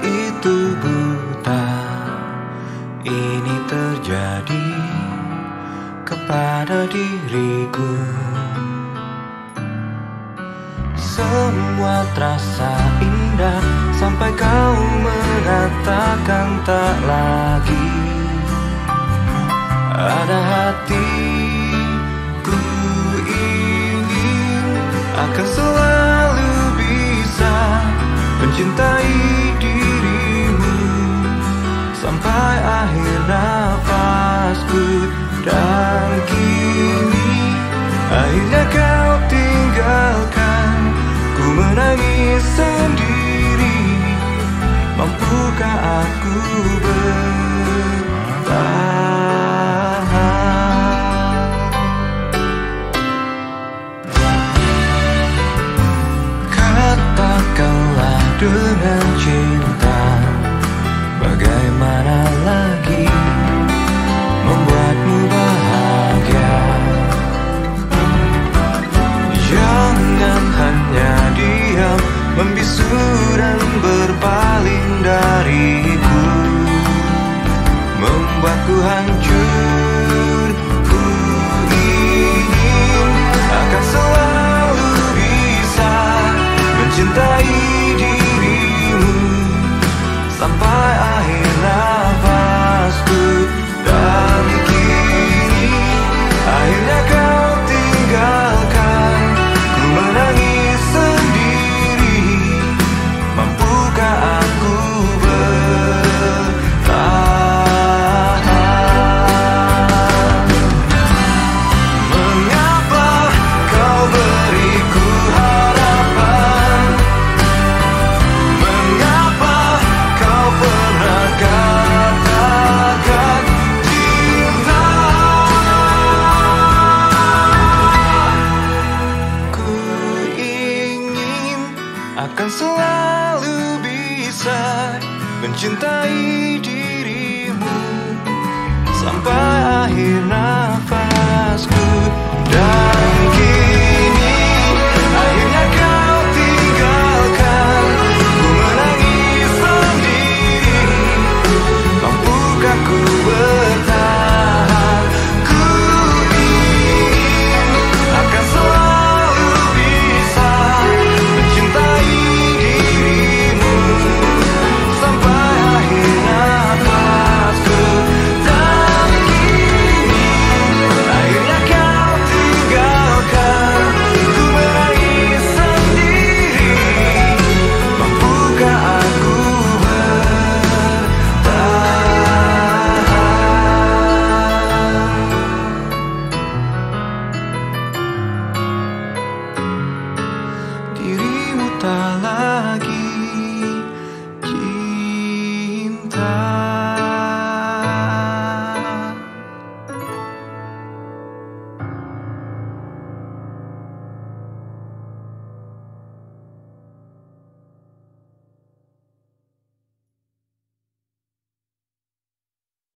itu buta. Ini terjadi kepada diriku. Semua terasa indah Sampai kau mengatakan tak lagi. Ada hati ku ingin Akan selalu Sampai akhir nafasku Dan kini akhirnya kau tinggalkan. Ku menangis sendiri. Mampukah aku bertahan? Katakanlah dengan cinta Membuatku hancur mencintai dirimu Sampai akhir nafasku kita lagi